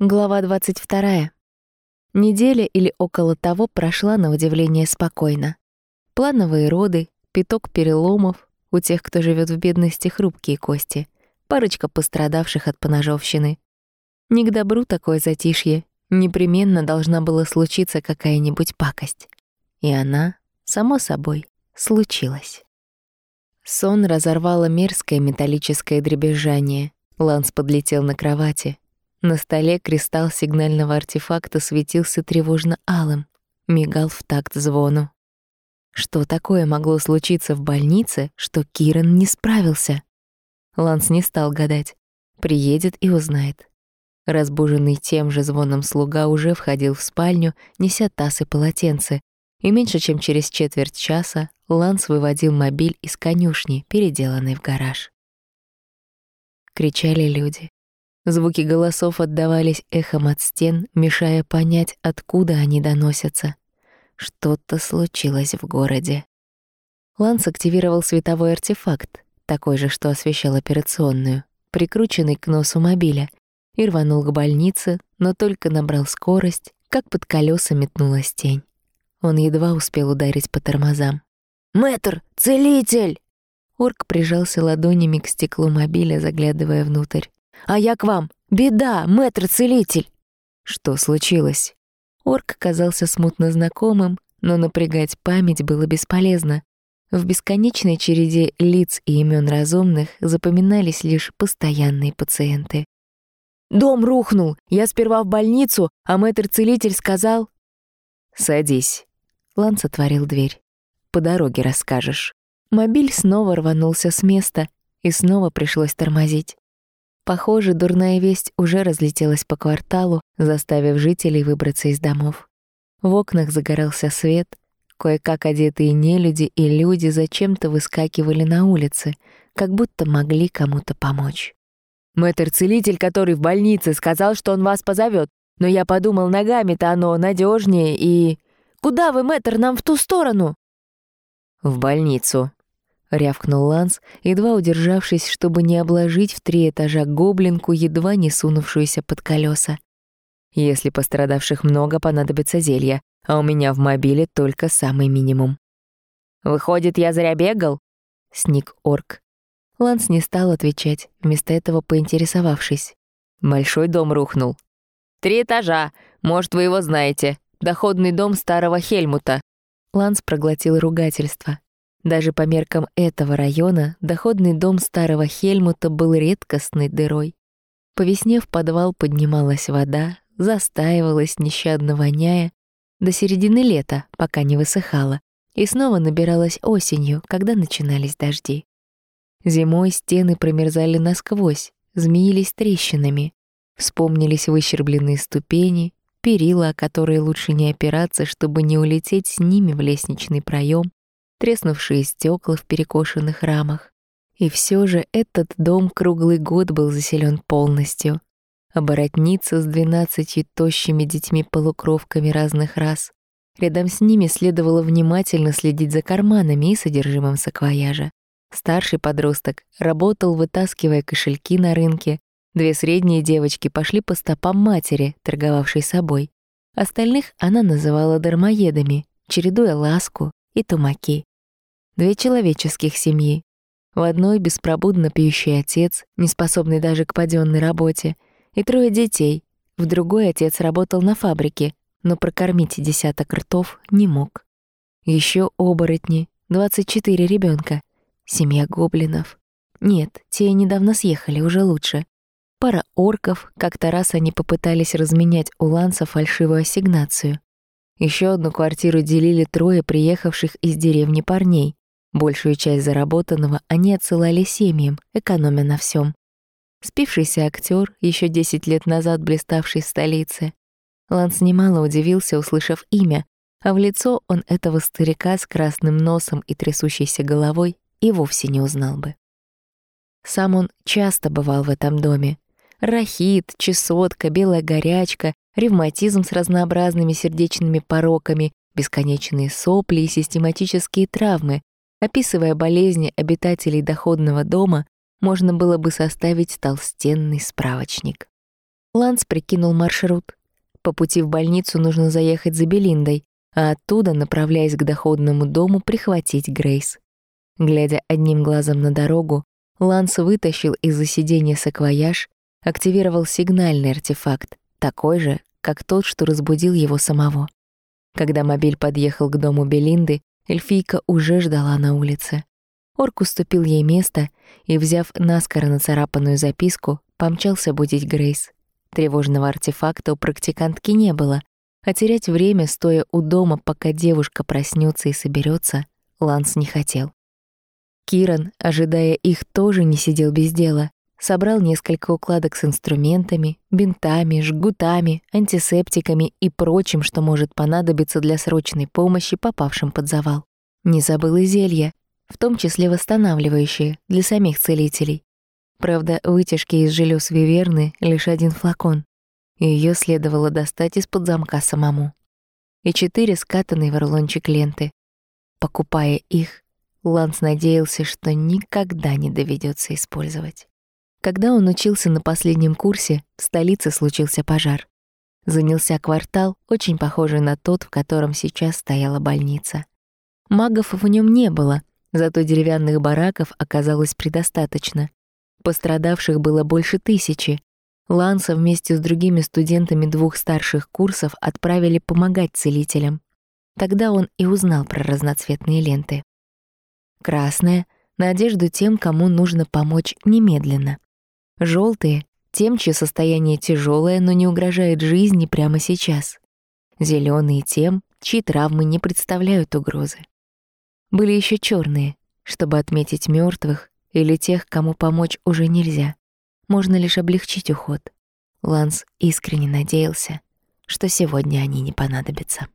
Глава 22. Неделя или около того прошла на удивление спокойно. Плановые роды, пяток переломов, у тех, кто живет в бедности, хрупкие кости, парочка пострадавших от поножовщины. Не к добру такое затишье, непременно должна была случиться какая-нибудь пакость. И она, само собой, случилась. Сон разорвало мерзкое металлическое дребезжание. Ланс подлетел на кровати — на столе кристалл сигнального артефакта светился тревожно-алым, мигал в такт звону. Что такое могло случиться в больнице, что Киран не справился? Ланс не стал гадать. Приедет и узнает. Разбуженный тем же звоном слуга уже входил в спальню, неся таз и полотенце, и меньше чем через четверть часа Ланс выводил мобиль из конюшни, переделанный в гараж. Кричали люди. Звуки голосов отдавались эхом от стен, мешая понять, откуда они доносятся. Что-то случилось в городе. Ланс активировал световой артефакт, такой же, что освещал операционную, прикрученный к носу мобиля, и рванул к больнице, но только набрал скорость, как под колеса метнулась тень. Он едва успел ударить по тормозам. «Мэтр! Целитель!» Орк прижался ладонями к стеклу мобиля, заглядывая внутрь. А я к вам. Беда, мэтр-целитель!» Что случилось? Орк казался смутно знакомым, но напрягать память было бесполезно. В бесконечной череде лиц и имен разумных запоминались лишь постоянные пациенты. «Дом рухнул! Я сперва в больницу, а мэтр-целитель сказал...» «Садись». Ланс отворил дверь. «По дороге расскажешь». Мобиль снова рванулся с места, и снова пришлось тормозить. Похоже, дурная весть уже разлетелась по кварталу, заставив жителей выбраться из домов. В окнах загорался свет, кое-как одетые нелюди и люди зачем-то выскакивали на улицы, как будто могли кому-то помочь. «Мэтр-целитель, который в больнице, сказал, что он вас позовет, но я подумал, ногами-то оно надежнее и...» «Куда вы, мэтр, нам в ту сторону?» «В больницу», рявкнул Ланс, едва удержавшись, чтобы не обложить в три этажа гоблинку, едва не сунувшуюся под колеса. Если пострадавших много, понадобится зелья, а у меня в мобиле только самый минимум. «Выходит, я зря бегал?» — сник орк. Ланс не стал отвечать, вместо этого поинтересовавшись. Большой дом рухнул. «Три этажа. Может, вы его знаете. Доходный дом старого Хельмута». Ланс проглотил ругательство. Даже по меркам этого района доходный дом старого Хельмута был редкостной дырой. По весне в подвал поднималась вода, застаивалась, нещадно воняя, до середины лета, пока не высыхала, и снова набиралась осенью, когда начинались дожди. Зимой стены промерзали насквозь, змеились трещинами, вспомнились выщербленные ступени, перила, о которые лучше не опираться, чтобы не улететь с ними в лестничный проем, треснувшие стекла в перекошенных рамах. И все же этот дом круглый год был заселен полностью. Оборотница с двенадцатью тощими детьми-полукровками разных рас. Рядом с ними следовало внимательно следить за карманами и содержимым саквояжа. Старший подросток работал, вытаскивая кошельки на рынке. Две средние девочки пошли по стопам матери, торговавшей собой. Остальных она называла дармоедами, чередуя ласку и тумаки две человеческих семьи. В одной беспробудно пьющий отец, не способный даже к паденной работе, и трое детей. В другой отец работал на фабрике, но прокормить десяток ртов не мог. Еще оборотни, 24 ребенка, семья гоблинов. Нет, те недавно съехали, уже лучше. Пара орков, как-то раз они попытались разменять у Ланса фальшивую ассигнацию. Еще одну квартиру делили трое приехавших из деревни парней. Большую часть заработанного они отсылали семьям, экономя на всем. Спившийся актер, еще 10 лет назад блиставший в столице. Ланс немало удивился, услышав имя, а в лицо он этого старика с красным носом и трясущейся головой и вовсе не узнал бы. Сам он часто бывал в этом доме. Рахит, чесотка, белая горячка, ревматизм с разнообразными сердечными пороками, бесконечные сопли и систематические травмы, Описывая болезни обитателей доходного дома, можно было бы составить толстенный справочник. Ланс прикинул маршрут. По пути в больницу нужно заехать за Белиндой, а оттуда, направляясь к доходному дому, прихватить Грейс. Глядя одним глазом на дорогу, Ланс вытащил из-за сиденья саквояж, активировал сигнальный артефакт, такой же, как тот, что разбудил его самого. Когда мобиль подъехал к дому Белинды, эльфийка уже ждала на улице. Орк уступил ей место и, взяв наскоро нацарапанную записку, помчался будить Грейс. Тревожного артефакта у практикантки не было, а терять время, стоя у дома, пока девушка проснется и соберется, Ланс не хотел. Киран, ожидая их, тоже не сидел без дела. Собрал несколько укладок с инструментами, бинтами, жгутами, антисептиками и прочим, что может понадобиться для срочной помощи попавшим под завал. Не забыл и зелья, в том числе восстанавливающие, для самих целителей. Правда, вытяжки из желез виверны — лишь один флакон, её следовало достать из-под замка самому. И четыре скатанные в рулончик ленты. Покупая их, Ланс надеялся, что никогда не доведётся использовать. Когда он учился на последнем курсе, в столице случился пожар. Занялся квартал, очень похожий на тот, в котором сейчас стояла больница. Магов в нём не было, зато деревянных бараков оказалось предостаточно. Пострадавших было больше тысячи. Ланса вместе с другими студентами двух старших курсов отправили помогать целителям. Тогда он и узнал про разноцветные ленты. Красная — надежду тем, кому нужно помочь немедленно. Желтые — тем, чье состояние тяжелое, но не угрожает жизни прямо сейчас. Зеленые тем, чьи травмы не представляют угрозы. Были еще черные, чтобы отметить мертвых или тех, кому помочь уже нельзя. Можно лишь облегчить уход. Ланс искренне надеялся, что сегодня они не понадобятся.